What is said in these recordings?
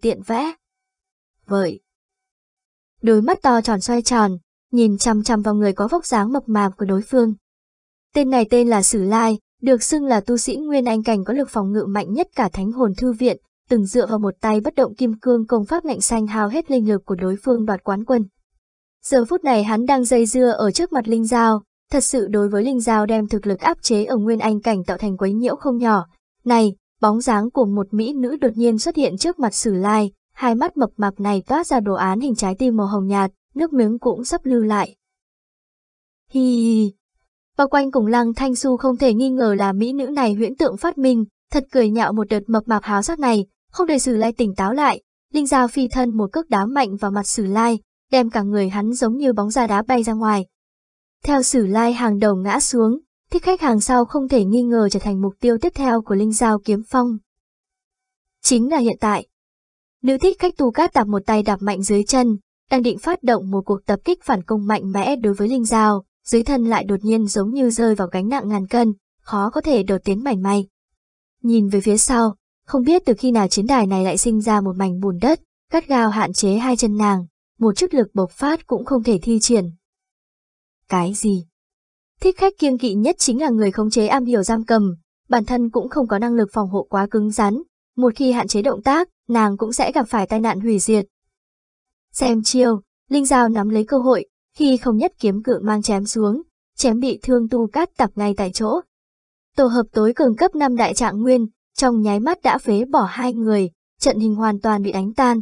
tiện vẽ. Vậy. Đôi mắt to tròn xoay tròn, nhìn chăm chăm vào người có vóc dáng mập mạp của đối phương. Tên này tên là Sử Lai, được xưng là tu sĩ Nguyên Anh Cảnh có lực phòng ngự mạnh nhất cả thánh hồn thư viện, từng dựa vào một tay bất động kim cương công pháp lạnh xanh hao hết linh lực của đối phương đoạt quán quân. Giờ phút này hắn đang dây dưa ở trước mặt Linh Giao, thật sự đối với Linh Giao đem thực lực áp chế ở Nguyên Anh Cảnh tạo thành quấy nhiễu không nhỏ. Này, bóng dáng của một mỹ nữ đột nhiên xuất hiện trước mặt Sử Lai, hai mắt mập mạp này toát ra đồ án hình trái tim màu hồng nhạt, nước miếng cũng sắp lưu lại. Hi hi Bao quanh cùng lăng thanh su không thể nghi ngờ là mỹ nữ này huyễn tượng phát minh, thật cười nhạo một đợt mập mạp háo sắc này, không để Sử Lai tỉnh táo lại, Linh Giao phi thân một cước đá mạnh vào mặt Sử Lai, đem cả người hắn giống như bóng da đá bay ra ngoài. Theo Sử Lai hàng đầu ngã xuống, thích khách hàng sau không thể nghi ngờ trở thành mục tiêu tiếp theo của Linh Giao kiếm phong. Chính là hiện tại. Nữ thích khách tu cát đạp một tay đạp mạnh dưới chân, đang định phát động một cuộc tập kích phản công mạnh mẽ đối với Linh Giao, dưới thân lại đột nhiên giống như rơi vào gánh nặng ngàn cân, khó có thể đột tiến mảnh may. Nhìn về phía sau, không biết từ khi nào chiến đài này lại sinh ra một mảnh bùn đất, cắt gao hạn chế hai chân nàng, một chút lực bộc phát cũng không thể thi triển. Cái gì? Thích khách kiêng kỵ nhất chính là người khống chế am hiểu giam cầm, bản thân cũng không có năng lực phòng hộ quá cứng rắn, một khi hạn chế động tác, nàng cũng sẽ gặp phải tai nạn hủy diệt. Xem chiêu, Linh Giao nắm lấy cơ hội, khi không nhất kiếm cự mang chém xuống, chém bị thương tu cát tập ngay tại chỗ. Tổ hợp tối cường cấp 5 đại trạng nguyên, trong nháy mắt đã phế bỏ hai người, trận hình hoàn toàn bị đánh tan.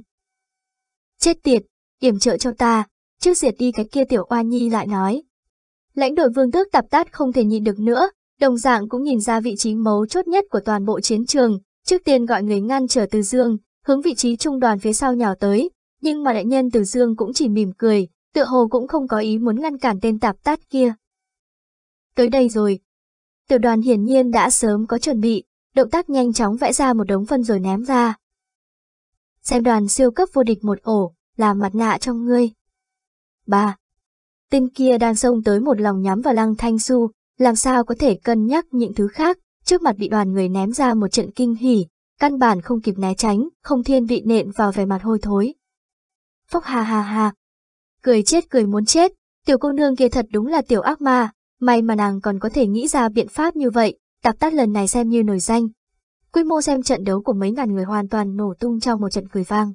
Chết tiệt, điểm trợ cho ta, trước diệt đi cái kia tiểu oa nhi lại nói. Lãnh đội vương tước tạp tát không thể nhịn được nữa, đồng dạng cũng nhìn ra vị trí mấu chốt nhất của toàn bộ chiến trường, trước tiên gọi người ngăn trở từ dương, hướng vị trí trung đoàn phía sau nhào tới, nhưng mà đại nhân từ dương cũng chỉ mỉm cười, tựa hồ cũng không có ý muốn ngăn cản tên tạp tát kia. Tới đây rồi. Tiểu đoàn hiển nhiên đã sớm có chuẩn bị, động tác nhanh chóng vẽ ra một đống phân rồi ném ra. Xem đoàn siêu cấp vô địch một ổ, làm mặt nạ trong ngươi. 3. Tên kia đang xông tới một lòng nhắm vào lăng thanh su, làm sao có thể cân nhắc những thứ khác, trước mặt bị đoàn người ném ra một trận kinh hỉ, căn bản không kịp né tránh, không thiên vị nện vào vẻ mặt hôi thối. Phốc ha ha ha, cười chết cười muốn chết, tiểu cô nương kia thật đúng là tiểu ác ma, may mà nàng còn có thể nghĩ ra biện pháp như vậy, tạp tát lần này xem như nổi danh. Quy mô xem trận đấu của mấy ngàn người hoàn toàn nổ tung trong một trận cười vang.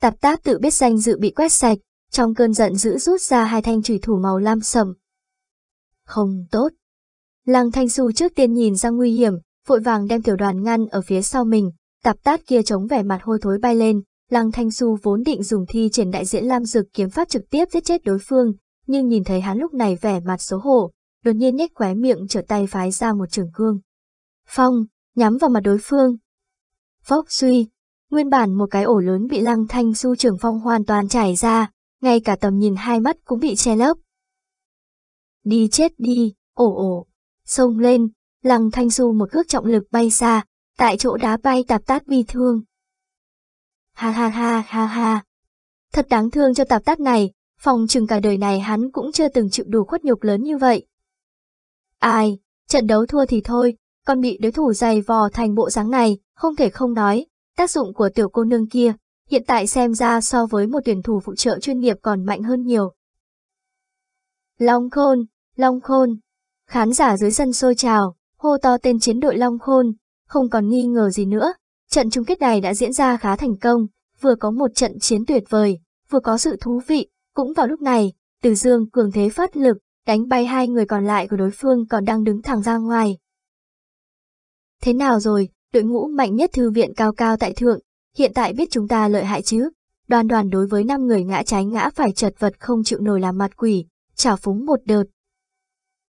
Tạp tát tự biết danh dự bị quét sạch, trong cơn giận dữ rút ra hai thanh chủy thủ màu lam sầm. Không tốt. Lăng Thanh Xu trước tiên nhìn ra nguy hiểm, vội vàng đem tiểu đoàn ngăn ở phía sau mình, tạp tát kia chống vẻ mặt hôi thối bay lên, Lăng Thanh Xu vốn định dùng thi triển đại diễn Lam Dực kiếm pháp trực tiếp giết chết đối phương, nhưng nhìn thấy hắn lúc này vẻ mặt xấu hổ, đột nhiên nhếch khóe miệng trở tay phái ra một trường cương. Phong, nhắm vào mặt đối phương. Phốc suy, nguyên bản một cái ổ lớn bị Lăng Thanh Xu trường phong hoàn toàn trải ra, ngay cả tầm nhìn hai mắt cũng bị che lấp. Đi chết đi, ổ ổ, xông lên, Lăng Thanh du một cước trọng lực bay xa, tại chỗ đá bay tạp tát bi thương. Ha ha ha ha ha. Thật đáng thương cho tạp tát này, phòng chừng cả đời này hắn cũng chưa từng chịu đủ khuất nhục lớn như vậy. Ai, trận đấu thua thì thôi, còn bị đối thủ dày vò thành bộ dáng này, không thể không nói, tác dụng của tiểu cô nương kia, hiện tại xem ra so với một tuyển thủ phụ trợ chuyên nghiệp còn mạnh hơn nhiều. Long Khôn, Long Khôn, khán giả dưới sân sôi trào, hô to tên chiến đội Long Khôn, không còn nghi ngờ gì nữa, Trận chung kết này đã diễn ra khá thành công, vừa có một trận chiến tuyệt vời, vừa có sự thú vị, cũng vào lúc này, Từ Dương cường thế phát lực, đánh bay hai người còn lại của đối phương còn đang đứng thẳng ra ngoài. Thế nào rồi, đội ngũ mạnh nhất thư viện cao cao tại thượng, hiện tại biết chúng ta lợi hại chứ? Đoàn đoàn đối với năm người ngã trái ngã phải chật vật không chịu nổi làm mặt quỷ, trả phúng một đợt.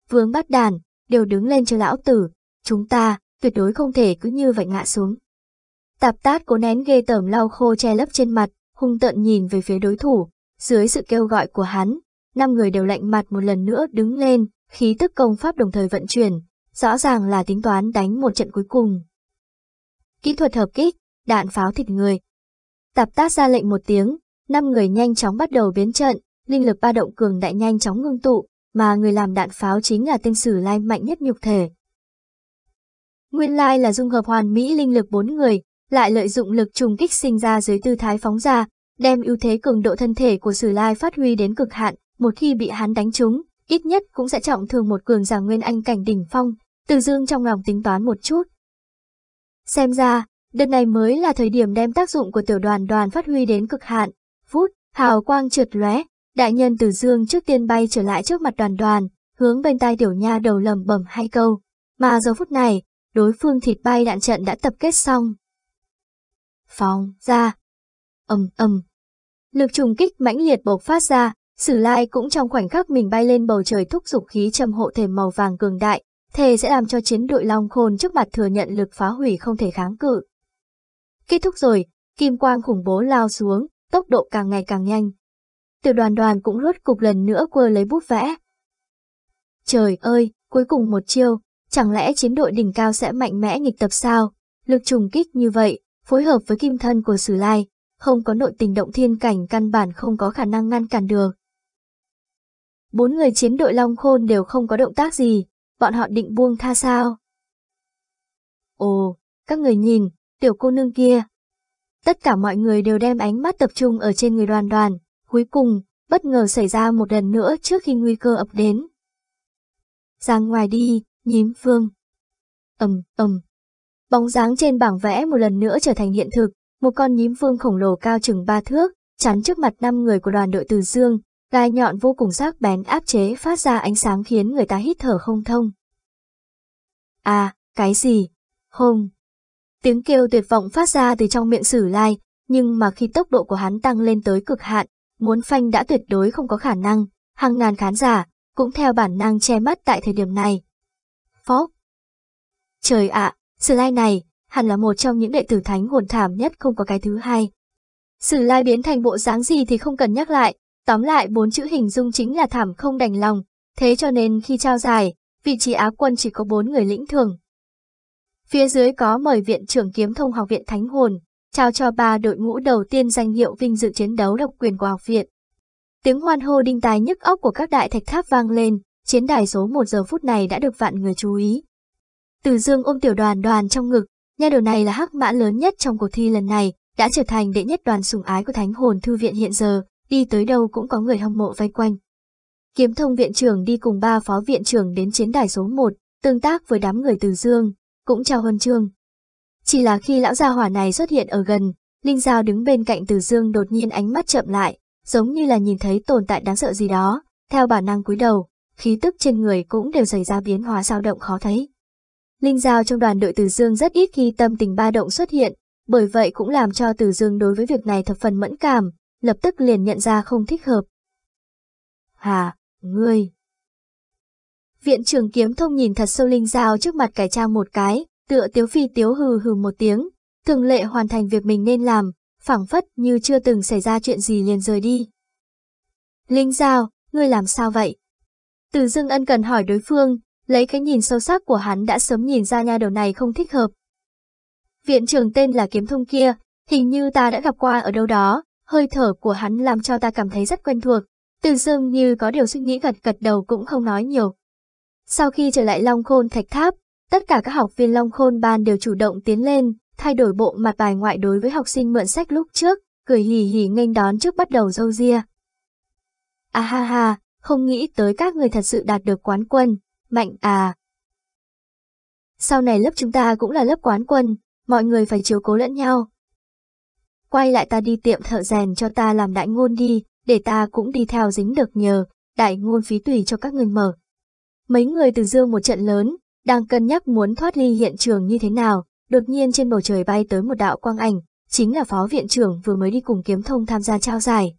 Vương bắt đàn, đều đứng lên cho lão tử, chúng ta, tuyệt đối không thể cứ như vậy ngã xuống. Tạp tát cố nén ghê tởm lau khô che lấp trên mặt, hung tợn nhìn về phía đối thủ. Dưới sự kêu gọi của hắn, năm người đều lạnh mặt một lần nữa đứng lên, khí tức công pháp đồng thời vận chuyển, rõ ràng là tính toán đánh một trận cuối cùng. Kỹ thuật hợp kích, đạn pháo thịt người. Tạp tác ra lệnh một tiếng, năm người nhanh chóng bắt đầu biến trận, linh lực ba động cường đại nhanh chóng ngưng tụ, mà người làm đạn pháo chính là tên sử lai mạnh nhất nhục thể. Nguyên lai là dung hợp hoàn mỹ linh lực bốn người, lại lợi dụng lực trùng kích sinh ra dưới tư thái phóng ra, đem ưu thế cường độ thân thể của Sử Lai phát huy đến cực hạn, một khi bị hắn đánh trúng, ít nhất cũng sẽ trọng thương một cường giả nguyên anh cảnh đỉnh phong, Từ Dương trong lòng tính toán một chút. Xem ra, đợt này mới là thời điểm đem tác dụng của tiểu đoàn đoàn phát huy đến cực hạn, phút, hào quang trượt lóe, đại nhân Từ Dương trước tiên bay trở lại trước mặt đoàn đoàn, hướng bên tai tiểu nha đầu lầm bẩm hai câu, mà giờ phút này, đối phương thịt bay đạn trận đã tập kết xong. Phòng, ra, ầm ầm, lực trùng kích mãnh liệt bộc phát ra, Sử Lai cũng trong khoảnh khắc mình bay lên bầu trời thúc dục khí trầm hộ thể màu vàng cường đại, thề sẽ làm cho chiến đội Long Khôn trước mặt thừa nhận lực phá hủy không thể kháng cự. Kết thúc rồi, kim quang khủng bố lao xuống, tốc độ càng ngày càng nhanh. Tiểu đoàn đoàn cũng rốt cục lần nữa quơ lấy bút vẽ. Trời ơi, cuối cùng một chiêu, chẳng lẽ chiến đội đỉnh cao sẽ mạnh mẽ nghịch tập sao? Lực trùng kích như vậy, phối hợp với kim thân của Sử Lai, không có nội tình động thiên cảnh căn bản không có khả năng ngăn cản được. Bốn người chiến đội Long Khôn đều không có động tác gì, bọn họ định buông tha sao? Ồ, các người nhìn, tiểu cô nương kia. Tất cả mọi người đều đem ánh mắt tập trung ở trên người đoàn đoàn, cuối cùng, bất ngờ xảy ra một lần nữa trước khi nguy cơ ập đến. Ra ngoài đi, nhím phương. ầm ầm. Bóng dáng trên bảng vẽ một lần nữa trở thành hiện thực, một con nhím phương khổng lồ cao chừng ba thước, chắn trước mặt năm người của đoàn đội Từ Dương, gai nhọn vô cùng sắc bén áp chế phát ra ánh sáng khiến người ta hít thở không thông. À, cái gì? hùng Tiếng kêu tuyệt vọng phát ra từ trong miệng sử lai, nhưng mà khi tốc độ của hắn tăng lên tới cực hạn, muốn phanh đã tuyệt đối không có khả năng, hàng ngàn khán giả, cũng theo bản năng che mắt tại thời điểm này. Phóc! Trời ạ, sử lai này, hẳn là một trong những đệ tử thánh hồn thảm nhất không có cái thứ hai. Sử lai biến thành bộ dáng gì thì không cần nhắc lại, tóm lại bốn chữ hình dung chính là thảm không đành lòng, thế cho nên khi trao giải, vị trí Á quân chỉ có bốn người lĩnh thường. Phía dưới có mời viện trưởng kiếm thông học viện Thánh Hồn, trao cho ba đội ngũ đầu tiên danh hiệu vinh dự chiến đấu độc quyền của học viện. Tiếng hoan hô đinh tài nhức óc của các đại thạch tháp vang lên, chiến đài số một giờ phút này đã được vạn người chú ý. Từ dương ôm tiểu đoàn đoàn trong ngực, nha đầu này là hắc mã lớn nhất trong cuộc thi lần này, đã trở thành đệ nhất đoàn sủng ái của Thánh Hồn Thư viện hiện giờ, đi tới đâu cũng có người hâm mộ vây quanh. Kiếm thông viện trưởng đi cùng ba phó viện trưởng đến chiến đài số 1, tương tác với đám người từ dương, cũng chào huân chương. Chỉ là khi lão gia hỏa này xuất hiện ở gần, Linh Giao đứng bên cạnh từ dương đột nhiên ánh mắt chậm lại, giống như là nhìn thấy tồn tại đáng sợ gì đó, theo bản năng cúi đầu, khí tức trên người cũng đều xảy ra biến hóa dao động khó thấy. Linh Giao trong đoàn đội Từ Dương rất ít khi tâm tình ba động xuất hiện, bởi vậy cũng làm cho Từ Dương đối với việc này thập phần mẫn cảm, lập tức liền nhận ra không thích hợp. Hà, ngươi. Viện trưởng kiếm thông nhìn thật sâu Linh Giao trước mặt cải trang một cái, tựa tiếu phi tiếu hừ hừ một tiếng, thường lệ hoàn thành việc mình nên làm, phảng phất như chưa từng xảy ra chuyện gì liền rời đi. Linh Giao, ngươi làm sao vậy? Từ dưng ân cần hỏi đối phương, lấy cái nhìn sâu sắc của hắn đã sớm nhìn ra nha đầu này không thích hợp. Viện trưởng tên là kiếm thông kia, hình như ta đã gặp qua ở đâu đó, hơi thở của hắn làm cho ta cảm thấy rất quen thuộc. Từ dương như có điều suy nghĩ gật gật đầu cũng không nói nhiều. Sau khi trở lại Long Khôn Thạch Tháp, tất cả các học viên Long Khôn Ban đều chủ động tiến lên, thay đổi bộ mặt bài ngoại đối với học sinh mượn sách lúc trước, cười hì hì nghênh đón trước bắt đầu dâu ria. À ha ha, không nghĩ tới các người thật sự đạt được quán quân, mạnh à. Sau này lớp chúng ta cũng là lớp quán quân, mọi người phải chiếu cố lẫn nhau. Quay lại ta đi tiệm thợ rèn cho ta làm đại ngôn đi, để ta cũng đi theo dính được nhờ, đại ngôn phí tùy cho các người mở. Mấy người từ dương một trận lớn, đang cân nhắc muốn thoát ly hiện trường như thế nào, đột nhiên trên bầu trời bay tới một đạo quang ảnh, chính là phó viện trưởng vừa mới đi cùng kiếm thông tham gia trao giải.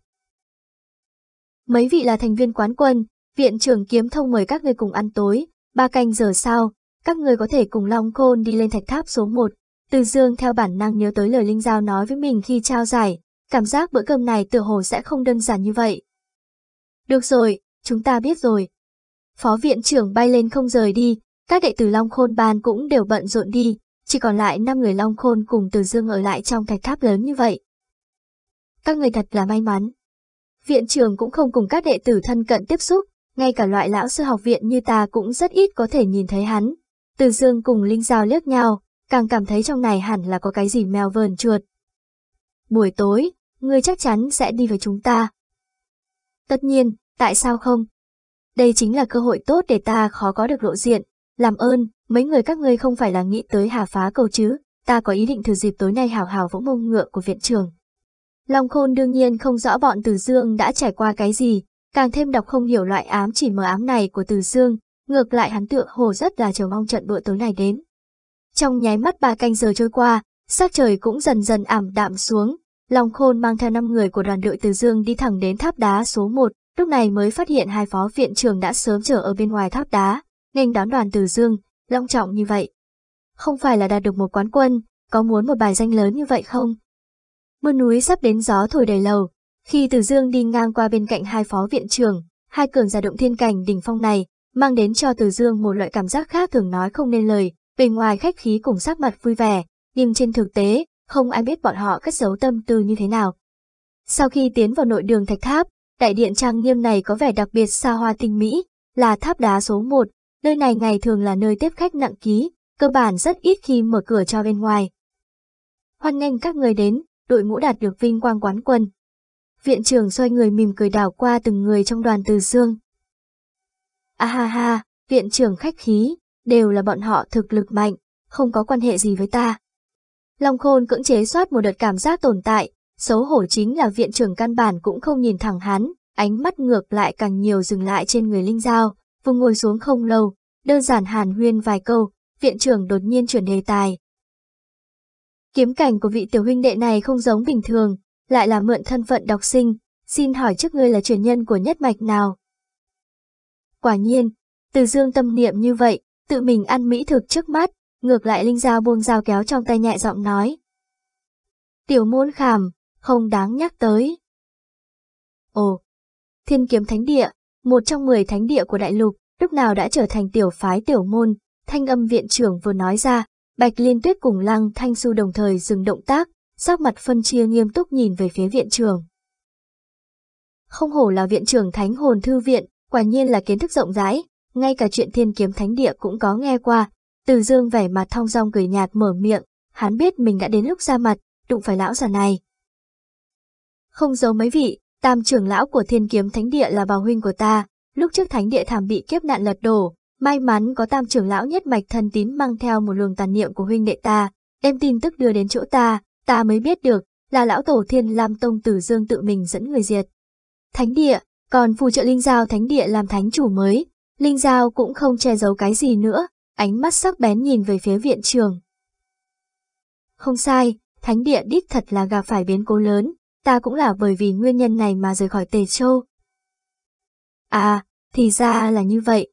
Mấy vị là thành viên quán quân, viện trưởng kiếm thông mời các người cùng ăn tối, ba canh giờ sau, các người có thể cùng Long Khôn đi lên thạch tháp số 1. Từ dương theo bản năng nhớ tới lời Linh Giao nói với mình khi trao giải, cảm giác bữa cơm này tựa hồ sẽ không đơn giản như vậy. Được rồi, chúng ta biết rồi. Phó viện trưởng bay lên không rời đi, các đệ tử Long Khôn ban cũng đều bận rộn đi, chỉ còn lại 5 người Long Khôn cùng Từ Dương ở lại trong thạch tháp lớn như vậy. Các người thật là may mắn. Viện trưởng cũng không cùng các đệ tử thân cận tiếp xúc, ngay cả loại lão sư học viện như ta cũng rất ít có thể nhìn thấy hắn. Từ Dương cùng Linh Giao liếc nhau, càng cảm thấy trong này hẳn là có cái gì mèo vờn chuột. Buổi tối, ngươi chắc chắn sẽ đi với chúng ta. Tất nhiên, tại sao không? Đây chính là cơ hội tốt để ta khó có được lộ diện. Làm ơn, mấy người các ngươi không phải là nghĩ tới hà phá cầu chứ, ta có ý định thử dịp tối nay hào hào vỗ mông ngựa của viện trường. Long Khôn đương nhiên không rõ bọn Từ Dương đã trải qua cái gì, càng thêm đọc không hiểu loại ám chỉ mờ ám này của Từ Dương, ngược lại hắn tựa hồ rất là chờ mong trận bữa tối này đến. Trong nháy mắt ba canh giờ trôi qua, sắc trời cũng dần dần ảm đạm xuống, Long Khôn mang theo năm người của đoàn đội Từ Dương đi thẳng đến tháp đá số 1, lúc này mới phát hiện hai phó viện trưởng đã sớm chờ ở bên ngoài tháp đá, nghênh đón đoàn Từ Dương, long trọng như vậy. Không phải là đạt được một quán quân, có muốn một bài danh lớn như vậy không? Mưa núi sắp đến gió thổi đầy lầu, khi Từ Dương đi ngang qua bên cạnh hai phó viện trưởng, hai cường giả động thiên cảnh đỉnh phong này, mang đến cho Từ Dương một loại cảm giác khác thường nói không nên lời, bề ngoài khách khí cùng sắc mặt vui vẻ, nhưng trên thực tế, không ai biết bọn họ cất giấu tâm tư như thế nào. Sau khi tiến vào nội đường thạch tháp, đại điện trang nghiêm này có vẻ đặc biệt xa hoa tinh mỹ, là tháp đá số 1, nơi này ngày thường là nơi tiếp khách nặng ký, cơ bản rất ít khi mở cửa cho bên ngoài. Hoan nghênh các người đến, đội ngũ đạt được vinh quang quán quân. Viện trưởng xoay người mỉm cười đảo qua từng người trong đoàn từ dương. À ha ha, viện trưởng khách khí, đều là bọn họ thực lực mạnh, không có quan hệ gì với ta. Long Khôn cưỡng chế soát một đợt cảm giác tồn tại, xấu hổ chính là viện trưởng căn bản cũng không nhìn thẳng hắn, ánh mắt ngược lại càng nhiều dừng lại trên người Linh Giao, Vừa ngồi xuống không lâu, đơn giản hàn huyên vài câu, viện trưởng đột nhiên chuyển đề tài. Kiếm cảnh của vị tiểu huynh đệ này không giống bình thường, lại là mượn thân phận đọc sinh, xin hỏi trước ngươi là truyền nhân của nhất mạch nào? Quả nhiên, từ dương tâm niệm như vậy, tự mình ăn mỹ thực trước mắt, ngược lại Linh Giao buông dao kéo trong tay nhẹ giọng nói. Tiểu môn khảm, không đáng nhắc tới. Ồ, thiên kiếm thánh địa, một trong mười thánh địa của đại lục, lúc nào đã trở thành tiểu phái tiểu môn, thanh âm viện trưởng vừa nói ra, Bạch Liên Tuyết cùng Lăng Thanh Su đồng thời dừng động tác, sắc mặt phân chia nghiêm túc nhìn về phía viện trưởng. Không hổ là viện trưởng Thánh Hồn Thư Viện, quả nhiên là kiến thức rộng rãi, ngay cả chuyện thiên kiếm thánh địa cũng có nghe qua. Từ dương vẻ mặt thong dong cười nhạt mở miệng, hắn biết mình đã đến lúc ra mặt, đụng phải lão già này. Không giấu mấy vị, tam trưởng lão của thiên kiếm thánh địa là bào huynh của ta, lúc trước thánh địa thảm bị kiếp nạn lật đổ, may mắn có tam trưởng lão nhất mạch thân tín mang theo một luồng tàn niệm của huynh đệ ta, đem tin tức đưa đến chỗ ta, ta mới biết được, là lão tổ thiên lam tông tử dương tự mình dẫn người diệt. Thánh địa, còn phù trợ Linh Giao Thánh Địa làm thánh chủ mới, Linh Giao cũng không che giấu cái gì nữa, ánh mắt sắc bén nhìn về phía viện trường. Không sai, Thánh Địa đích thật là gặp phải biến cố lớn, ta cũng là bởi vì nguyên nhân này mà rời khỏi Tề Châu. À, thì ra là như vậy.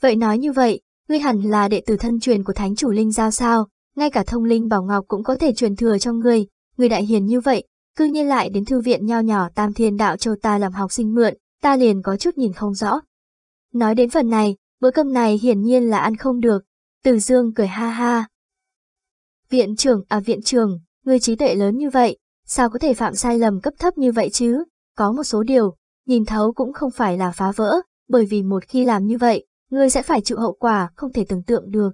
Vậy nói như vậy, ngươi hẳn là đệ tử thân truyền của Thánh chủ Linh Giao sao, ngay cả thông linh bảo ngọc cũng có thể truyền thừa cho ngươi, Ngươi đại hiền như vậy, cư nhiên lại đến thư viện nho nhỏ Tam Thiên Đạo Châu ta làm học sinh mượn, ta liền có chút nhìn không rõ. Nói đến phần này, bữa cơm này hiển nhiên là ăn không được, Từ Dương cười ha ha. Viện trưởng à viện trưởng, ngươi trí tuệ lớn như vậy, sao có thể phạm sai lầm cấp thấp như vậy chứ? Có một số điều, nhìn thấu cũng không phải là phá vỡ, bởi vì một khi làm như vậy, ngươi sẽ phải chịu hậu quả không thể tưởng tượng được.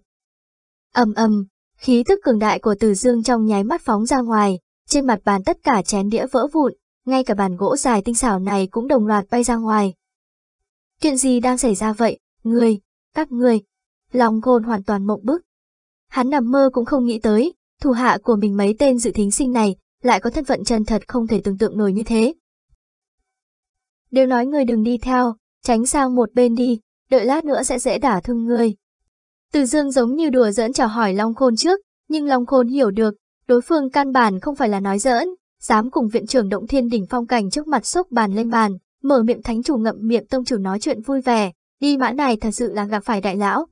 ầm ầm, khí tức cường đại của Từ Dương trong nháy mắt phóng ra ngoài, trên mặt bàn tất cả chén đĩa vỡ vụn, ngay cả bàn gỗ dài tinh xảo này cũng đồng loạt bay ra ngoài. Chuyện gì đang xảy ra vậy, ngươi, các ngươi? Lòng gôn hoàn toàn mộng bức. Hắn nằm mơ cũng không nghĩ tới, thủ hạ của mình mấy tên dự thính sinh này lại có thân phận chân thật không thể tưởng tượng nổi như thế. Đều nói người đừng đi theo, tránh sang một bên đi, đợi lát nữa sẽ dễ đả thương người. Từ dương giống như đùa giỡn chào hỏi Long Khôn trước, nhưng Long Khôn hiểu được, đối phương căn bản không phải là nói giỡn, dám cùng viện trưởng động thiên đỉnh phong cảnh trước mặt sốc bàn lên bàn, mở miệng thánh chủ ngậm miệng tông chủ nói chuyện vui vẻ, đi mã này thật sự là gặp phải đại lão.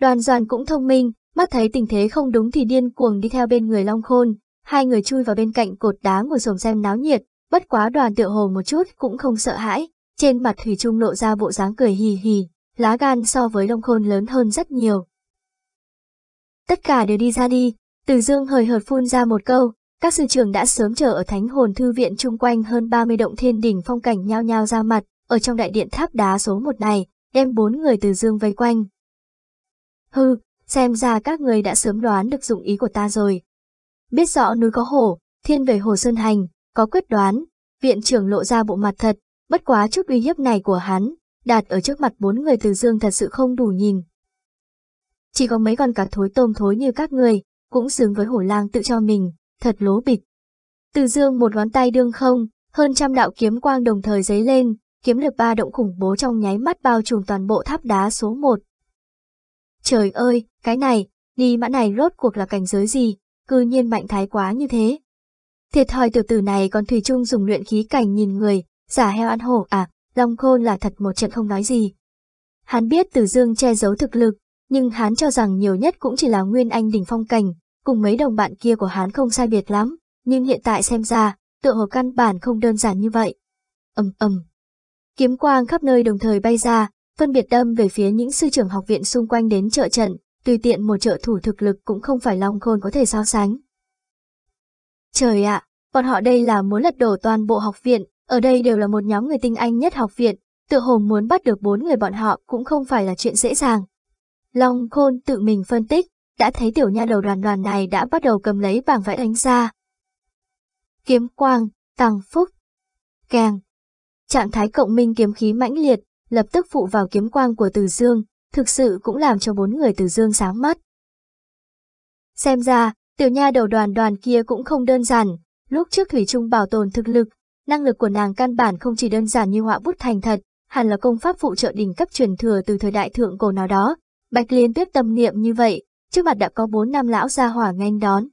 Đoàn doàn cũng thông minh, mắt thấy tình thế không đúng thì điên cuồng đi theo bên người Long Khôn, hai người chui vào bên cạnh cột đá ngồi xổm xem náo nhiệt, bất quá đoàn tựa hồ một chút cũng không sợ hãi, trên mặt Thủy Trung lộ ra bộ dáng cười hì hì, lá gan so với lông Khôn lớn hơn rất nhiều. Tất cả đều đi ra đi, Từ Dương hời hợt phun ra một câu, các sư trưởng đã sớm chờ ở Thánh Hồn Thư Viện chung quanh hơn 30 động thiên đỉnh phong cảnh nhao nhao ra mặt, ở trong đại điện tháp đá số một này, đem bốn người từ dương vây quanh. Hừ, xem ra các người đã sớm đoán được dụng ý của ta rồi. Biết rõ núi có hổ, thiên về hồ sơn hành, có quyết đoán, viện trưởng lộ ra bộ mặt thật, bất quá chút uy hiếp này của hắn, đạt ở trước mặt bốn người từ dương thật sự không đủ nhìn. Chỉ có mấy con cá thối tôm thối như các người, cũng xứng với hổ lang tự cho mình, thật lố bịch. Từ dương một ngón tay đương không, hơn trăm đạo kiếm quang đồng thời dấy lên, kiếm lực ba động khủng bố trong nháy mắt bao trùm toàn bộ tháp đá số một Trời ơi, cái này, đi mã này rốt cuộc là cảnh giới gì, cư nhiên mạnh thái quá như thế. Thiệt thòi tiểu tử này còn Thủy chung dùng luyện khí cảnh nhìn người, giả heo ăn hổ à, Long Khôn là thật một trận không nói gì. Hắn biết Tử Dương che giấu thực lực, nhưng hắn cho rằng nhiều nhất cũng chỉ là Nguyên Anh đỉnh phong cảnh, cùng mấy đồng bạn kia của hắn không sai biệt lắm, nhưng hiện tại xem ra, tựa hồ căn bản không đơn giản như vậy. ầm ầm, kiếm quang khắp nơi đồng thời bay ra, phân biệt đâm về phía những sư trưởng học viện xung quanh đến trợ trận, tùy tiện một trợ thủ thực lực cũng không phải Long Khôn có thể so sánh. Trời ạ, bọn họ đây là muốn lật đổ toàn bộ học viện, ở đây đều là một nhóm người tinh anh nhất học viện, tự hồ muốn bắt được bốn người bọn họ cũng không phải là chuyện dễ dàng. Long Khôn tự mình phân tích, đã thấy tiểu nha đầu đoàn đoàn này đã bắt đầu cầm lấy bảng vẽ đánh ra. Kiếm quang, tăng phúc, càng. Trạng thái cộng minh kiếm khí mãnh liệt, lập tức phụ vào kiếm quang của Từ Dương, thực sự cũng làm cho bốn người Từ Dương sáng mắt. Xem ra, tiểu nha đầu đoàn đoàn kia cũng không đơn giản, lúc trước Thủy Trung bảo tồn thực lực, năng lực của nàng căn bản không chỉ đơn giản như họa bút thành thật, hẳn là công pháp phụ trợ đỉnh cấp truyền thừa từ thời đại thượng cổ nào đó. Bạch Liên Tuyết tâm niệm như vậy, trước mặt đã có bốn năm lão gia hỏa nghênh đón.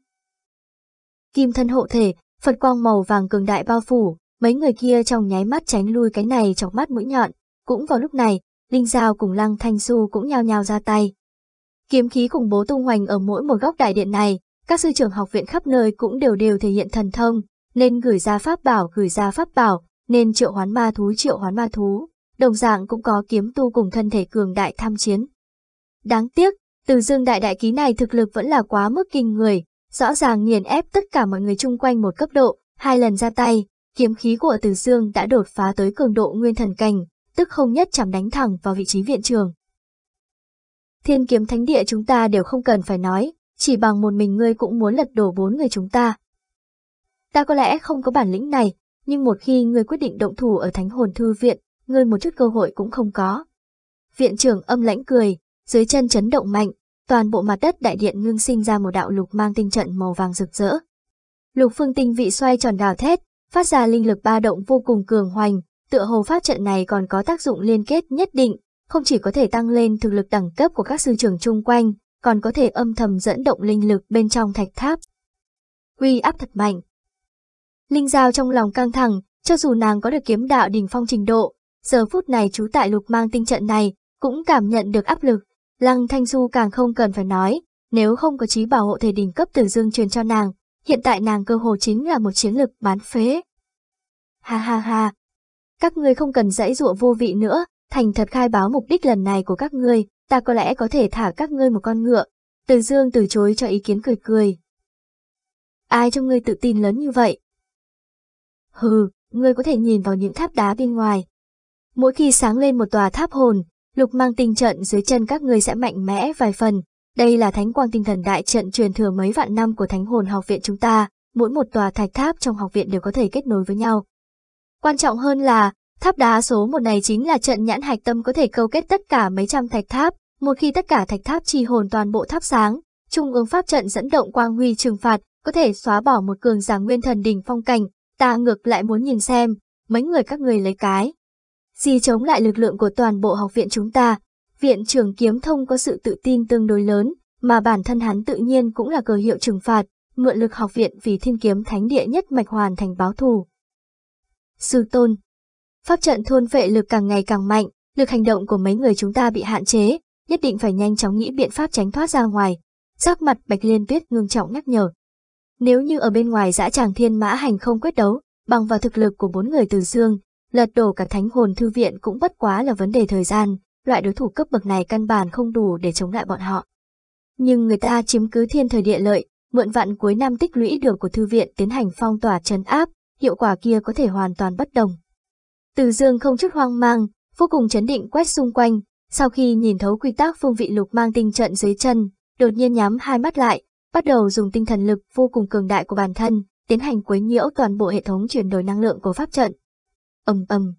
Kim thân hộ thể, Phật quang màu vàng cường đại bao phủ, mấy người kia trong nháy mắt tránh lui cái này chọc mắt mũi nhọn, cũng vào lúc này, Linh Giao cùng Lăng Thanh Du cũng nhao nhao ra tay. Kiếm khí khủng bố tung hoành ở mỗi một góc đại điện này, các sư trưởng học viện khắp nơi cũng đều đều thể hiện thần thông, nên gửi ra pháp bảo gửi ra pháp bảo, nên triệu hoán ma thú triệu hoán ma thú, đồng dạng cũng có kiếm tu cùng thân thể cường đại tham chiến. Đáng tiếc, từ dương đại đại ký này thực lực vẫn là quá mức kinh người, rõ ràng nghiền ép tất cả mọi người chung quanh một cấp độ, hai lần ra tay, kiếm khí của từ dương đã đột phá tới cường độ nguyên thần cảnh, tức không nhất chạm đánh thẳng vào vị trí viện trường. Thiên kiếm thánh địa chúng ta đều không cần phải nói, chỉ bằng một mình ngươi cũng muốn lật đổ bốn người chúng ta. Ta có lẽ không có bản lĩnh này, nhưng một khi ngươi quyết định động thủ ở thánh hồn thư viện, ngươi một chút cơ hội cũng không có. Viện trưởng âm lãnh cười, dưới chân chấn động mạnh, toàn bộ mặt đất đại điện ngưng sinh ra một đạo lục mang tinh trận màu vàng rực rỡ. Lục phương tinh vị xoay tròn đào thét, phát ra linh lực ba động vô cùng cường hoành, tựa hồ pháp trận này còn có tác dụng liên kết nhất định, không chỉ có thể tăng lên thực lực đẳng cấp của các sư trưởng chung quanh, còn có thể âm thầm dẫn động linh lực bên trong thạch tháp. Uy áp thật mạnh. Linh Giao trong lòng căng thẳng, cho dù nàng có được kiếm đạo đỉnh phong trình độ, giờ phút này trú tại lục mang tinh trận này, cũng cảm nhận được áp lực. Lăng Thanh Du càng không cần phải nói, nếu không có trí bảo hộ thể đỉnh cấp từ dương truyền cho nàng, hiện tại nàng cơ hồ chính là một chiến lực bán phế. Ha ha ha, các ngươi không cần dãy dụa vô vị nữa, thành thật khai báo mục đích lần này của các ngươi, ta có lẽ có thể thả các ngươi một con ngựa. Từ dương từ chối cho ý kiến cười cười. Ai trong ngươi tự tin lớn như vậy? Hừ, ngươi có thể nhìn vào những tháp đá bên ngoài. Mỗi khi sáng lên một tòa tháp hồn, lục mang tinh trận dưới chân các ngươi sẽ mạnh mẽ vài phần. Đây là thánh quang tinh thần đại trận truyền thừa mấy vạn năm của thánh hồn học viện chúng ta, mỗi một tòa thạch tháp trong học viện đều có thể kết nối với nhau. Quan trọng hơn là, tháp đá số một này chính là trận nhãn hạch tâm có thể câu kết tất cả mấy trăm thạch tháp, một khi tất cả thạch tháp trì hồn toàn bộ tháp sáng, trung ương pháp trận dẫn động quang huy trừng phạt, có thể xóa bỏ một cường giả nguyên thần đỉnh phong cảnh, ta ngược lại muốn nhìn xem, mấy người các người lấy cái. Gì chống lại lực lượng của toàn bộ học viện chúng ta, viện trưởng kiếm thông có sự tự tin tương đối lớn, mà bản thân hắn tự nhiên cũng là cờ hiệu trừng phạt, mượn lực học viện vì thiên kiếm thánh địa nhất mạch hoàn thành báo thù. Sư tôn Pháp trận thôn vệ lực càng ngày càng mạnh, lực hành động của mấy người chúng ta bị hạn chế, nhất định phải nhanh chóng nghĩ biện pháp tránh thoát ra ngoài. Sắc mặt Bạch Liên Tuyết ngưng trọng nhắc nhở. Nếu như ở bên ngoài dã tràng thiên mã hành không quyết đấu, bằng vào thực lực của bốn người từ dương, lật đổ cả thánh hồn thư viện cũng bất quá là vấn đề thời gian, loại đối thủ cấp bậc này căn bản không đủ để chống lại bọn họ. Nhưng người ta chiếm cứ thiên thời địa lợi, mượn vạn cuối năm tích lũy được của thư viện tiến hành phong tỏa trấn áp, hiệu quả kia có thể hoàn toàn bất đồng. Từ dương không chút hoang mang, vô cùng chấn định quét xung quanh, sau khi nhìn thấu quy tắc phương vị lục mang tinh trận dưới chân, đột nhiên nhắm hai mắt lại, bắt đầu dùng tinh thần lực vô cùng cường đại của bản thân, tiến hành quấy nhiễu toàn bộ hệ thống chuyển đổi năng lượng của pháp trận. ầm ầm.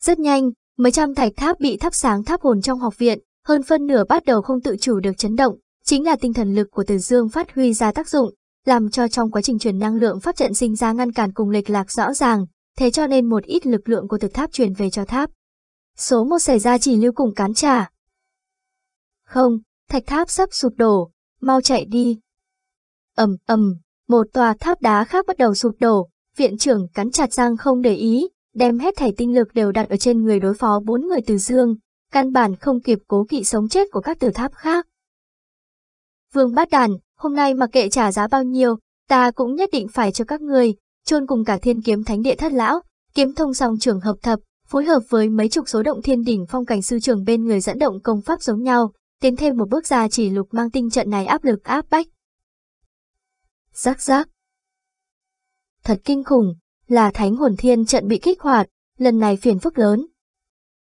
Rất nhanh, mấy trăm thạch tháp bị thắp sáng tháp hồn trong học viện, hơn phân nửa bắt đầu không tự chủ được chấn động, chính là tinh thần lực của Từ Dương phát huy ra tác dụng, làm cho trong quá trình truyền năng lượng pháp trận sinh ra ngăn cản cùng lệch lạc rõ ràng, thế cho nên một ít lực lượng của thực tháp truyền về cho tháp. Số một xảy ra chỉ lưu cùng cán trả. Không, thạch tháp sắp sụp đổ, mau chạy đi. ầm ầm, một tòa tháp đá khác bắt đầu sụp đổ, viện trưởng cắn chặt răng không để ý, đem hết thảy tinh lực đều đặt ở trên người đối phó bốn người từ dương, căn bản không kịp cố kỵ sống chết của các tử tháp khác. Vương bát đàn, hôm nay mặc kệ trả giá bao nhiêu, ta cũng nhất định phải cho các người, chôn cùng cả thiên kiếm thánh địa thất lão, kiếm thông song trường hợp thập, phối hợp với mấy chục số động thiên đỉnh phong cảnh sư trưởng bên người dẫn động công pháp giống nhau, tiến thêm một bước ra chỉ lục mang tinh trận này áp lực áp bách. Rắc rắc. Thật kinh khủng, là thánh hồn thiên trận bị kích hoạt, lần này phiền phức lớn.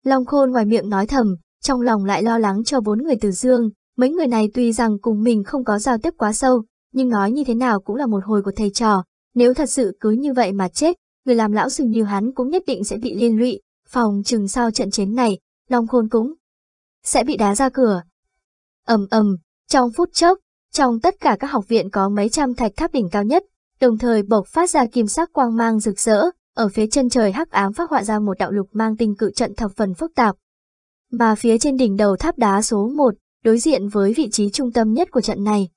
Long khôn ngoài miệng nói thầm, trong lòng lại lo lắng cho bốn người từ dương, mấy người này tuy rằng cùng mình không có giao tiếp quá sâu, nhưng nói như thế nào cũng là một hồi của thầy trò, nếu thật sự cứ như vậy mà chết, người làm lão sừng như hắn cũng nhất định sẽ bị liên lụy, phòng chừng sau trận chiến này, Long Khôn cũng sẽ bị đá ra cửa. ầm ầm, trong phút chốc, trong tất cả các học viện có mấy trăm thạch tháp đỉnh cao nhất, đồng thời bộc phát ra kim sắc quang mang rực rỡ, ở phía chân trời hắc ám phát họa ra một đạo lục mang tinh cự trận thập phần phức tạp. Mà phía trên đỉnh đầu tháp đá số 1, đối diện với vị trí trung tâm nhất của trận này.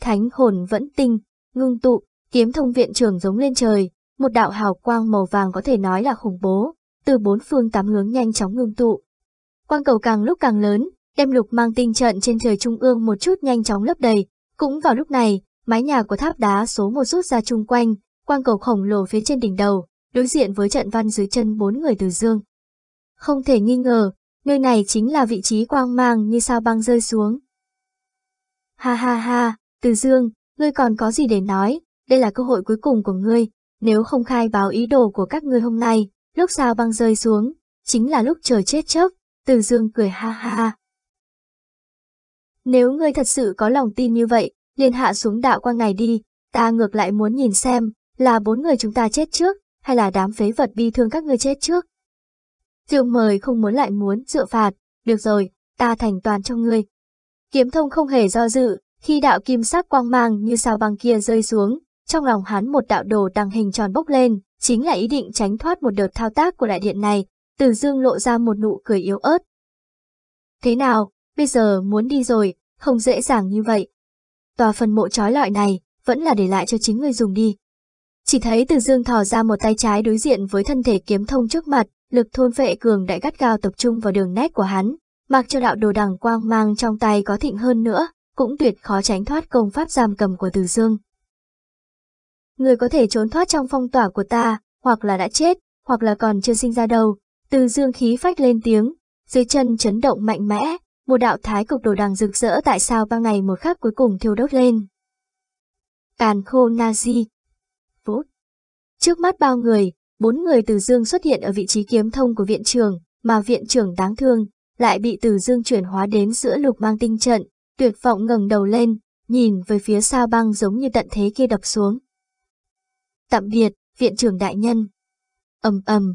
Thánh hồn vẫn tinh, ngưng tụ, kiếm thông viện trường giống lên trời, một đạo hào quang màu vàng có thể nói là khủng bố, từ bốn phương tám hướng nhanh chóng ngưng tụ. Quang cầu càng lúc càng lớn, đem lục mang tinh trận trên trời trung ương một chút nhanh chóng lấp đầy. Cũng vào lúc này, mái nhà của tháp đá số một rút ra chung quanh, quang cầu khổng lồ phía trên đỉnh đầu, đối diện với trận văn dưới chân bốn người từ dương. Không thể nghi ngờ, nơi này chính là vị trí quang mang như sao băng rơi xuống. Ha ha ha, từ dương, ngươi còn có gì để nói, đây là cơ hội cuối cùng của ngươi, nếu không khai báo ý đồ của các ngươi hôm nay, lúc sao băng rơi xuống, chính là lúc trời chết chớp, từ dương cười ha ha. Nếu ngươi thật sự có lòng tin như vậy, liền hạ xuống đạo quang này đi, ta ngược lại muốn nhìn xem, là bốn người chúng ta chết trước, hay là đám phế vật bi thương các ngươi chết trước. Diệu mời không muốn lại muốn dựa phạt, được rồi, ta thành toàn cho ngươi. Kiếm thông không hề do dự, khi đạo kim sắc quang mang như sao băng kia rơi xuống, trong lòng hắn một đạo đồ đằng hình tròn bốc lên, chính là ý định tránh thoát một đợt thao tác của đại điện này, từ dương lộ ra một nụ cười yếu ớt. Thế nào, bây giờ muốn đi rồi, không dễ dàng như vậy. Tòa phần mộ trói lọi này, vẫn là để lại cho chính người dùng đi. Chỉ thấy từ dương thò ra một tay trái đối diện với thân thể kiếm thông trước mặt, lực thôn phệ cường đại gắt gao tập trung vào đường nét của hắn, mặc cho đạo đồ đằng quang mang trong tay có thịnh hơn nữa, cũng tuyệt khó tránh thoát công pháp giam cầm của từ dương. Người có thể trốn thoát trong phong tỏa của ta, hoặc là đã chết, hoặc là còn chưa sinh ra đâu. Từ dương khí phách lên tiếng, dưới chân chấn động mạnh mẽ, một đạo thái cực đồ đằng rực rỡ tại sao ba ngày một khắc cuối cùng thiêu đốt lên. Càn khô Nazi Phút Trước mắt bao người, bốn người từ dương xuất hiện ở vị trí kiếm thông của viện trường, mà viện trưởng đáng thương, lại bị từ dương chuyển hóa đến giữa lục mang tinh trận, tuyệt vọng ngẩng đầu lên, nhìn về phía sao băng giống như tận thế kia đập xuống. Tạm biệt, viện trưởng đại nhân. ầm ầm.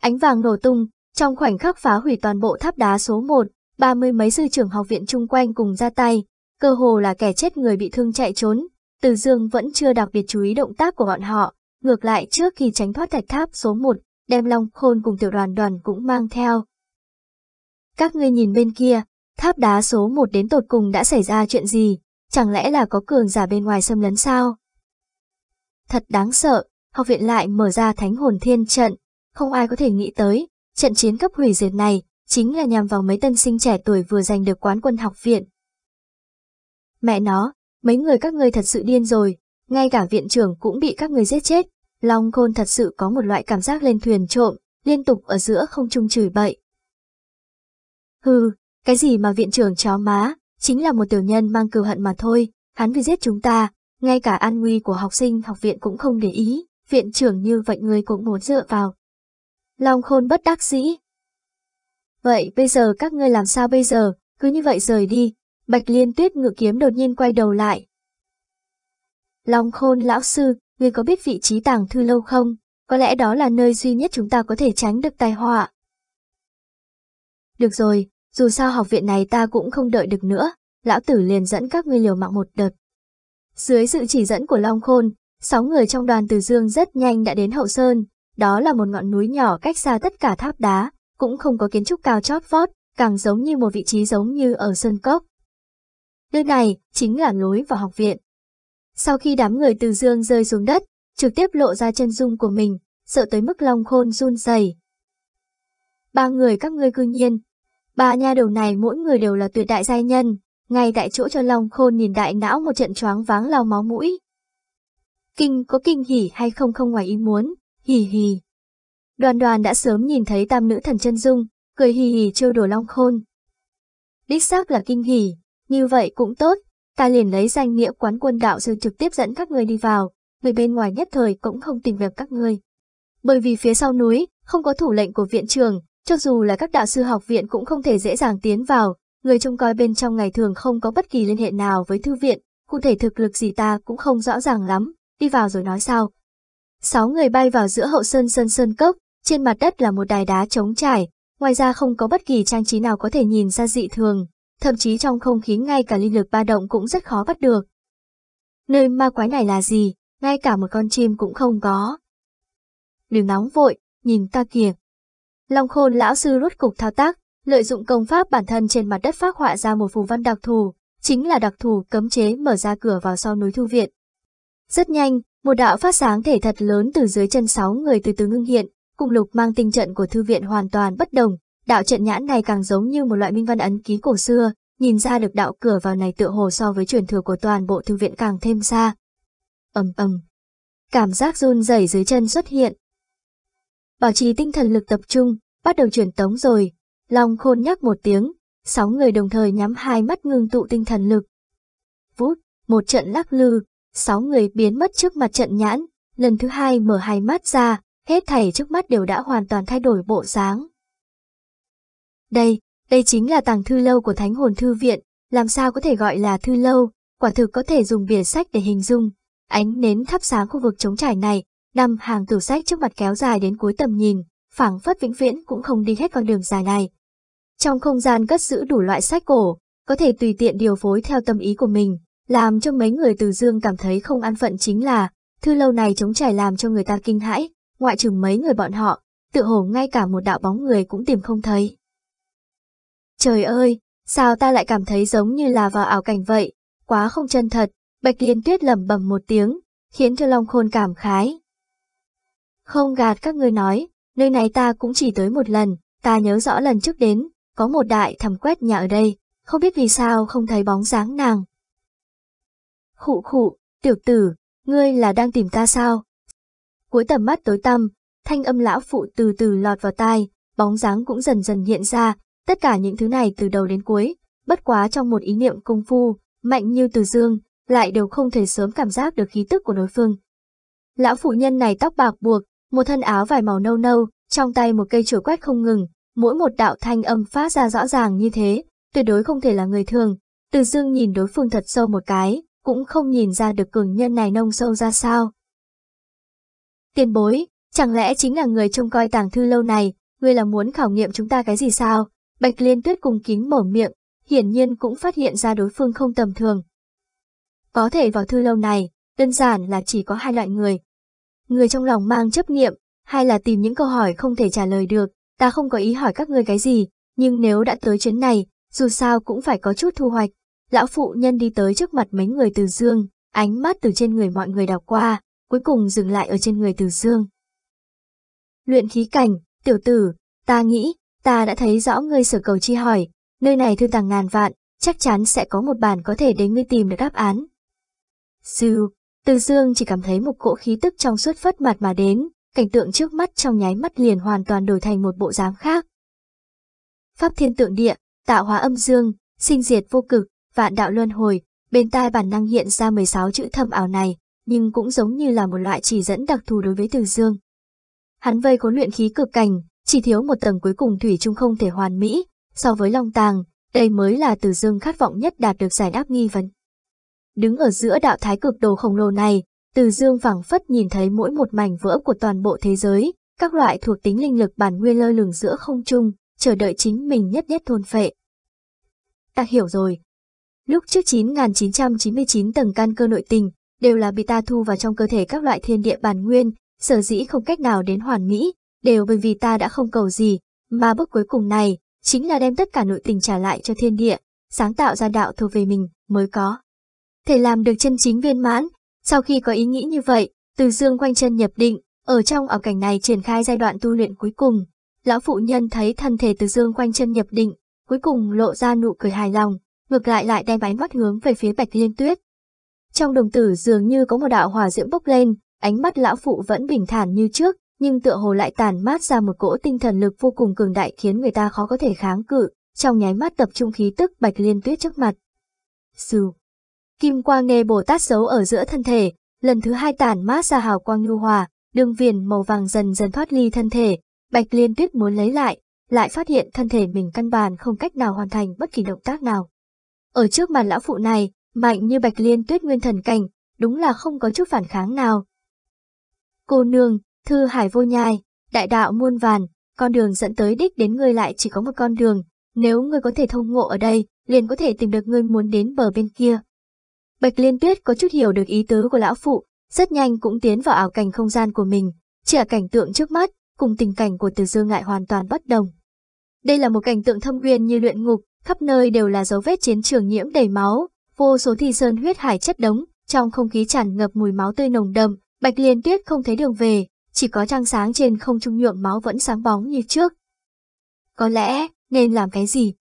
Ánh vàng nổ tung, trong khoảnh khắc phá hủy toàn bộ tháp đá số 1, ba mươi mấy sư trưởng học viện chung quanh cùng ra tay, cơ hồ là kẻ chết người bị thương chạy trốn. Từ Dương vẫn chưa đặc biệt chú ý động tác của bọn họ, ngược lại trước khi tránh thoát thạch tháp số 1, đem Long Khôn cùng tiểu đoàn đoàn cũng mang theo. Các ngươi nhìn bên kia, tháp đá số 1 đến tột cùng đã xảy ra chuyện gì, chẳng lẽ là có cường giả bên ngoài xâm lấn sao? Thật đáng sợ, học viện lại mở ra thánh hồn thiên trận, không ai có thể nghĩ tới, trận chiến cấp hủy diệt này chính là nhằm vào mấy tân sinh trẻ tuổi vừa giành được quán quân học viện. Mẹ nó, mấy người các ngươi thật sự điên rồi, ngay cả viện trưởng cũng bị các người giết chết. Long Khôn thật sự có một loại cảm giác lên thuyền trộm, liên tục ở giữa không trung chửi bậy. Hừ, cái gì mà viện trưởng chó má, chính là một tiểu nhân mang cừu hận mà thôi, hắn vì giết chúng ta, ngay cả an nguy của học sinh học viện cũng không để ý, viện trưởng như vậy người cũng muốn dựa vào. Long khôn bất đắc dĩ. Vậy bây giờ các ngươi làm sao bây giờ, cứ như vậy rời đi, Bạch Liên Tuyết ngự kiếm đột nhiên quay đầu lại. Long Khôn lão sư, ngươi có biết vị trí tàng thư lâu không? Có lẽ đó là nơi duy nhất chúng ta có thể tránh được tai họa. Được rồi, dù sao học viện này ta cũng không đợi được nữa, lão tử liền dẫn các ngươi liều mạng một đợt. Dưới sự chỉ dẫn của Long Khôn, sáu người trong đoàn Từ Dương rất nhanh đã đến Hậu Sơn, đó là một ngọn núi nhỏ cách xa tất cả tháp đá, cũng không có kiến trúc cao chót vót, càng giống như một vị trí giống như ở Sơn Cốc. Nơi này chính là lối vào học viện. Sau khi đám người Từ Dương rơi xuống đất, trực tiếp lộ ra chân dung của mình, sợ tới mức Long Khôn run rẩy. Ba người các ngươi cư nhiên, ba nha đầu này mỗi người đều là tuyệt đại giai nhân, ngay tại chỗ cho Long Khôn nhìn đại não một trận choáng váng lau máu mũi. Kinh có kinh hỉ hay không không ngoài ý muốn, hì hì. Đoàn đoàn đã sớm nhìn thấy tam nữ thần chân dung, cười hì hì trêu đùa Long Khôn. Đích xác là kinh hỉ, như vậy cũng tốt, ta liền lấy danh nghĩa quán quân đạo sư trực tiếp dẫn các người đi vào, người bên ngoài nhất thời cũng không tìm việc các ngươi. Bởi vì phía sau núi, không có thủ lệnh của viện trường, cho dù là các đạo sư học viện cũng không thể dễ dàng tiến vào, người trông coi bên trong ngày thường không có bất kỳ liên hệ nào với thư viện, cụ thể thực lực gì ta cũng không rõ ràng lắm, đi vào rồi nói sao. Sáu người bay vào giữa hậu sơn sơn sơn cốc, trên mặt đất là một đài đá trống trải, ngoài ra không có bất kỳ trang trí nào có thể nhìn ra dị thường, thậm chí trong không khí ngay cả linh lực ba động cũng rất khó bắt được. Nơi ma quái này là gì, ngay cả một con chim cũng không có. Đừng nóng vội, nhìn ta kìa. Long khôn lão sư rút cục thao tác, lợi dụng công pháp bản thân trên mặt đất phát họa ra một phù văn đặc thù, chính là đặc thù cấm chế mở ra cửa vào sau núi thư viện. Rất nhanh, một đạo phát sáng thể thật lớn từ dưới chân sáu người từ từ ngưng hiện, cùng lục mang tinh trận của thư viện hoàn toàn bất đồng, đạo trận nhãn này càng giống như một loại minh văn ấn ký cổ xưa, nhìn ra được đạo cửa vào này tựa hồ so với truyền thừa của toàn bộ thư viện càng thêm xa. ầm ầm, cảm giác run rẩy dưới chân xuất hiện. Bảo trì tinh thần lực tập trung, bắt đầu chuyển tống rồi. Long khôn nhắc một tiếng, sáu người đồng thời nhắm hai mắt ngưng tụ tinh thần lực. Vút, một trận lắc lư, sáu người biến mất trước mặt trận nhãn, lần thứ hai mở hai mắt ra, hết thảy trước mắt đều đã hoàn toàn thay đổi bộ dáng. Đây, đây chính là tàng thư lâu của Thánh Hồn Thư Viện, làm sao có thể gọi là thư lâu, quả thực có thể dùng bìa sách để hình dung. Ánh nến thắp sáng khu vực trống trải này, năm hàng tủ sách trước mặt kéo dài đến cuối tầm nhìn, phảng phất vĩnh viễn cũng không đi hết con đường dài này. Trong không gian cất giữ đủ loại sách cổ, có thể tùy tiện điều phối theo tâm ý của mình, làm cho mấy người từ dương cảm thấy không an phận chính là, thư lâu này trống trải làm cho người ta kinh hãi, ngoại trừ mấy người bọn họ, tự hồ ngay cả một đạo bóng người cũng tìm không thấy. Trời ơi, sao ta lại cảm thấy giống như là vào ảo cảnh vậy, quá không chân thật, Bạch Liên Tuyết lẩm bẩm một tiếng, khiến cho Long Khôn cảm khái. Không gạt các ngươi nói, nơi này ta cũng chỉ tới một lần, ta nhớ rõ lần trước đến, có một đại thầm quét nhà ở đây, không biết vì sao không thấy bóng dáng nàng. Khụ khụ, tiểu tử, ngươi là đang tìm ta sao? Cuối tầm mắt tối tăm, thanh âm lão phụ từ từ lọt vào tai, bóng dáng cũng dần dần hiện ra, tất cả những thứ này từ đầu đến cuối, bất quá trong một ý niệm công phu, mạnh như từ dương, lại đều không thể sớm cảm giác được khí tức của đối phương. Lão phụ nhân này tóc bạc buộc, một thân áo vải màu nâu nâu, trong tay một cây chổi quét không ngừng, mỗi một đạo thanh âm phát ra rõ ràng như thế, tuyệt đối không thể là người thường. Từ dương nhìn đối phương thật sâu một cái, cũng không nhìn ra được cường nhân này nông sâu ra sao. Tiền bối, chẳng lẽ chính là người trông coi tàng thư lâu này, ngươi là muốn khảo nghiệm chúng ta cái gì sao? Bạch Liên Tuyết cùng kính mở miệng, hiển nhiên cũng phát hiện ra đối phương không tầm thường. Có thể vào thư lâu này, đơn giản là chỉ có hai loại người. Người trong lòng mang chấp niệm, hay là tìm những câu hỏi không thể trả lời được, ta không có ý hỏi các ngươi cái gì, nhưng nếu đã tới chuyến này, dù sao cũng phải có chút thu hoạch. Lão phụ nhân đi tới trước mặt mấy người từ dương, ánh mắt từ trên người mọi người đảo qua, cuối cùng dừng lại ở trên người từ dương. Luyện khí cảnh, tiểu tử, ta nghĩ, ta đã thấy rõ ngươi sở cầu chi hỏi, nơi này thư tàng ngàn vạn, chắc chắn sẽ có một bản có thể đến ngươi tìm được đáp án. Sư, từ dương chỉ cảm thấy một cỗ khí tức trong suốt phất mặt mà đến, cảnh tượng trước mắt trong nháy mắt liền hoàn toàn đổi thành một bộ dáng khác. Pháp thiên tượng địa, tạo hóa âm dương, sinh diệt vô cực, vạn đạo luân hồi, bên tai bản năng hiện ra 16 chữ thâm ảo này, nhưng cũng giống như là một loại chỉ dẫn đặc thù đối với Từ Dương. Hắn vây có luyện khí cực cảnh, chỉ thiếu một tầng cuối cùng thủy chung không thể hoàn mỹ, so với Long Tàng, đây mới là Từ Dương khát vọng nhất đạt được giải đáp nghi vấn. Đứng ở giữa đạo thái cực đồ khổng lồ này, Từ Dương phảng phất nhìn thấy mỗi một mảnh vỡ của toàn bộ thế giới, các loại thuộc tính linh lực bản nguyên lơ lửng giữa không trung, chờ đợi chính mình nhất nhất thôn phệ. Ta hiểu rồi. Lúc trước 9.999 tầng căn cơ nội tình, đều là bị ta thu vào trong cơ thể các loại thiên địa bản nguyên, sở dĩ không cách nào đến hoàn mỹ, đều bởi vì ta đã không cầu gì, mà bước cuối cùng này, chính là đem tất cả nội tình trả lại cho thiên địa, sáng tạo ra đạo thuộc về mình, mới có. Thể làm được chân chính viên mãn, sau khi có ý nghĩ như vậy, từ dương quanh chân nhập định, ở trong ảo cảnh này triển khai giai đoạn tu luyện cuối cùng. Lão phụ nhân thấy thân thể từ dương quanh chân nhập định, cuối cùng lộ ra nụ cười hài lòng, ngược lại lại đem ánh mắt hướng về phía bạch liên tuyết. Trong đồng tử dường như có một đạo hỏa diễm bốc lên, ánh mắt lão phụ vẫn bình thản như trước, nhưng tựa hồ lại tàn mát ra một cỗ tinh thần lực vô cùng cường đại khiến người ta khó có thể kháng cự, trong nháy mắt tập trung khí tức bạch liên tuyết trước mặt. Sù. Kim quang nghe Bồ Tát giấu ở giữa thân thể, lần thứ hai tàn mát ra hào quang nhu hòa, đường viền màu vàng dần dần thoát ly thân thể, bạch liên tuyết muốn lấy lại, lại phát hiện thân thể mình căn bản không cách nào hoàn thành bất kỳ động tác nào. Ở trước mặt lão phụ này, mạnh như bạch liên tuyết nguyên thần cảnh, đúng là không có chút phản kháng nào. Cô nương, Thư hải vô nhai, đại đạo muôn vàn, con đường dẫn tới đích đến ngươi lại chỉ có một con đường, nếu ngươi có thể thông ngộ ở đây, liền có thể tìm được ngươi muốn đến bờ bên kia. Bạch Liên Tuyết có chút hiểu được ý tứ của lão phụ, rất nhanh cũng tiến vào ảo cảnh không gian của mình, chỉ là cảnh tượng trước mắt, cùng tình cảnh của Từ Dương ngại hoàn toàn bất đồng. Đây là một cảnh tượng thâm uyên như luyện ngục, khắp nơi đều là dấu vết chiến trường nhiễm đầy máu, vô số thi sơn huyết hải chất đống, trong không khí tràn ngập mùi máu tươi nồng đậm, Bạch Liên Tuyết không thấy đường về, chỉ có trăng sáng trên không trung nhuộm máu vẫn sáng bóng như trước. Có lẽ, nên làm cái gì?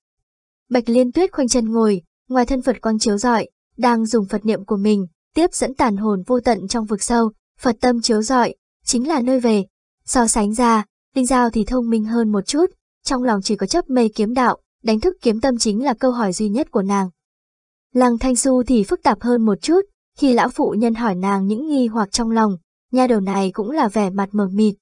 Bạch Liên Tuyết khoanh chân ngồi, ngoài thân Phật quang chiếu rọi, đang dùng Phật niệm của mình, tiếp dẫn tàn hồn vô tận trong vực sâu, Phật tâm chiếu rọi, chính là nơi về. So sánh ra, Linh Giao thì thông minh hơn một chút, trong lòng chỉ có chấp mê kiếm đạo, đánh thức kiếm tâm chính là câu hỏi duy nhất của nàng. Lăng Thanh Xu thì phức tạp hơn một chút, khi lão phụ nhân hỏi nàng những nghi hoặc trong lòng, nha đầu này cũng là vẻ mặt mờ mịt.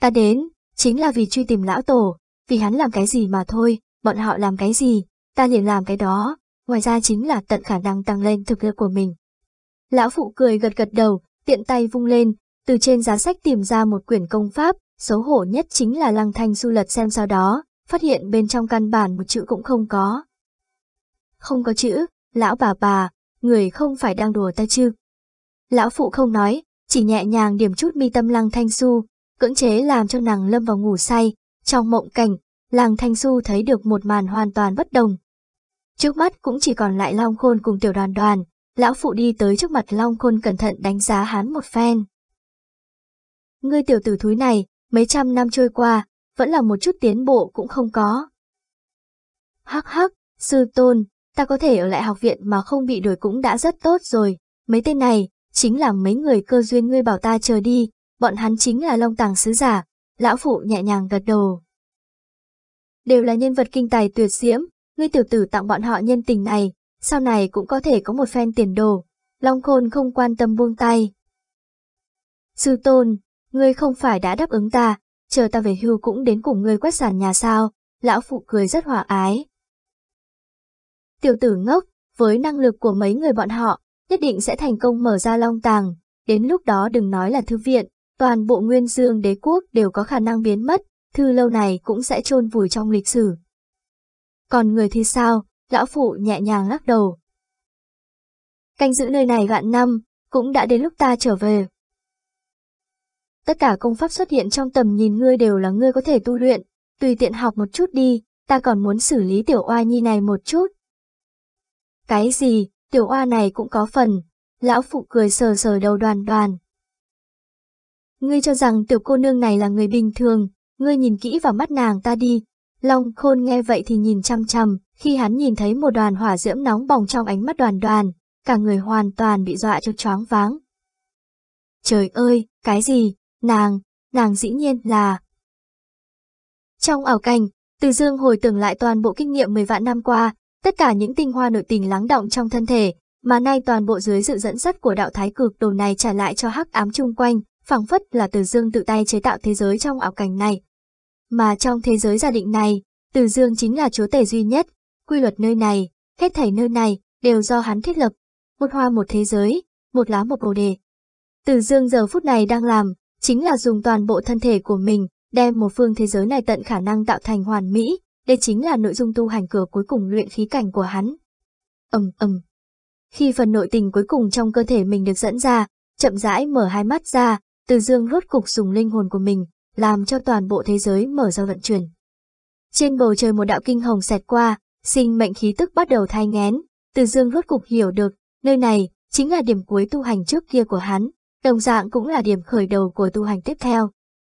Ta đến, chính là vì truy tìm lão tổ, vì hắn làm cái gì mà thôi, bọn họ làm cái gì, ta liền làm cái đó, ngoài ra chính là tận khả năng tăng lên thực lực của mình. Lão phụ cười gật gật đầu, tiện tay vung lên, từ trên giá sách tìm ra một quyển công pháp, xấu hổ nhất chính là lăng thanh du lật xem sau đó, phát hiện bên trong căn bản một chữ cũng không có. Không có chữ, lão bà bà, người không phải đang đùa ta chứ. Lão phụ không nói, chỉ nhẹ nhàng điểm chút mi tâm lăng thanh su, cưỡng chế làm cho nàng lâm vào ngủ say. Trong mộng cảnh, lăng thanh su thấy được một màn hoàn toàn bất đồng. Trước mắt cũng chỉ còn lại Long Khôn cùng tiểu đoàn đoàn, lão phụ đi tới trước mặt Long Khôn cẩn thận đánh giá hắn một phen. Ngươi tiểu tử thúi này, mấy trăm năm trôi qua, vẫn là một chút tiến bộ cũng không có. Hắc hắc, sư tôn, ta có thể ở lại học viện mà không bị đuổi cũng đã rất tốt rồi, mấy tên này, chính là mấy người cơ duyên ngươi bảo ta chờ đi, bọn hắn chính là long tàng sứ giả, lão phụ nhẹ nhàng gật đầu. Đều là nhân vật kinh tài tuyệt diễm, ngươi tiểu tử tặng bọn họ nhân tình này, sau này cũng có thể có một phen tiền đồ. Long khôn không quan tâm buông tay. Sư tôn, ngươi không phải đã đáp ứng ta, chờ ta về hưu cũng đến cùng ngươi quét sàn nhà sao, lão phụ cười rất hòa ái. Tiểu tử ngốc, với năng lực của mấy người bọn họ, nhất định sẽ thành công mở ra long tàng. Đến lúc đó đừng nói là thư viện, toàn bộ nguyên dương đế quốc đều có khả năng biến mất, thư lâu này cũng sẽ chôn vùi trong lịch sử. Còn người thì sao? Lão phụ nhẹ nhàng lắc đầu. Canh giữ nơi này vạn năm, cũng đã đến lúc ta trở về. Tất cả công pháp xuất hiện trong tầm nhìn ngươi đều là ngươi có thể tu luyện, tùy tiện học một chút đi, ta còn muốn xử lý tiểu oa nhi này một chút. Cái gì, tiểu oa này cũng có phần. Lão phụ cười sờ sờ đầu đoàn đoàn. Ngươi cho rằng tiểu cô nương này là người bình thường, ngươi nhìn kỹ vào mắt nàng ta đi. Long khôn nghe vậy thì nhìn chăm chăm, khi hắn nhìn thấy một đoàn hỏa diễm nóng bỏng trong ánh mắt đoàn đoàn, cả người hoàn toàn bị dọa cho choáng váng. Trời ơi, cái gì, nàng, nàng dĩ nhiên là... Trong ảo cảnh, Từ Dương hồi tưởng lại toàn bộ kinh nghiệm 10 vạn năm qua, Tất cả những tinh hoa nội tình lắng động trong thân thể, mà nay toàn bộ dưới sự dẫn dắt của đạo thái cực đồ này trả lại cho hắc ám chung quanh, phảng phất là Từ Dương tự tay chế tạo thế giới trong ảo cảnh này. Mà trong thế giới gia định này, Từ Dương chính là chúa tể duy nhất, quy luật nơi này, hết thảy nơi này, đều do hắn thiết lập. Một hoa một thế giới, một lá một bồ đề. Từ dương giờ phút này đang làm, chính là dùng toàn bộ thân thể của mình, đem một phương thế giới này tận khả năng tạo thành hoàn mỹ, đây chính là nội dung tu hành cửa cuối cùng luyện khí cảnh của hắn. ầm ầm. Khi phần nội tình cuối cùng trong cơ thể mình được dẫn ra, chậm rãi mở hai mắt ra, từ dương rốt cục dùng linh hồn của mình, làm cho toàn bộ thế giới mở ra vận chuyển. Trên bầu trời một đạo kinh hồng xẹt qua, sinh mệnh khí tức bắt đầu thai ngén, từ dương rốt cục hiểu được, nơi này chính là điểm cuối tu hành trước kia của hắn, đồng dạng cũng là điểm khởi đầu của tu hành tiếp theo.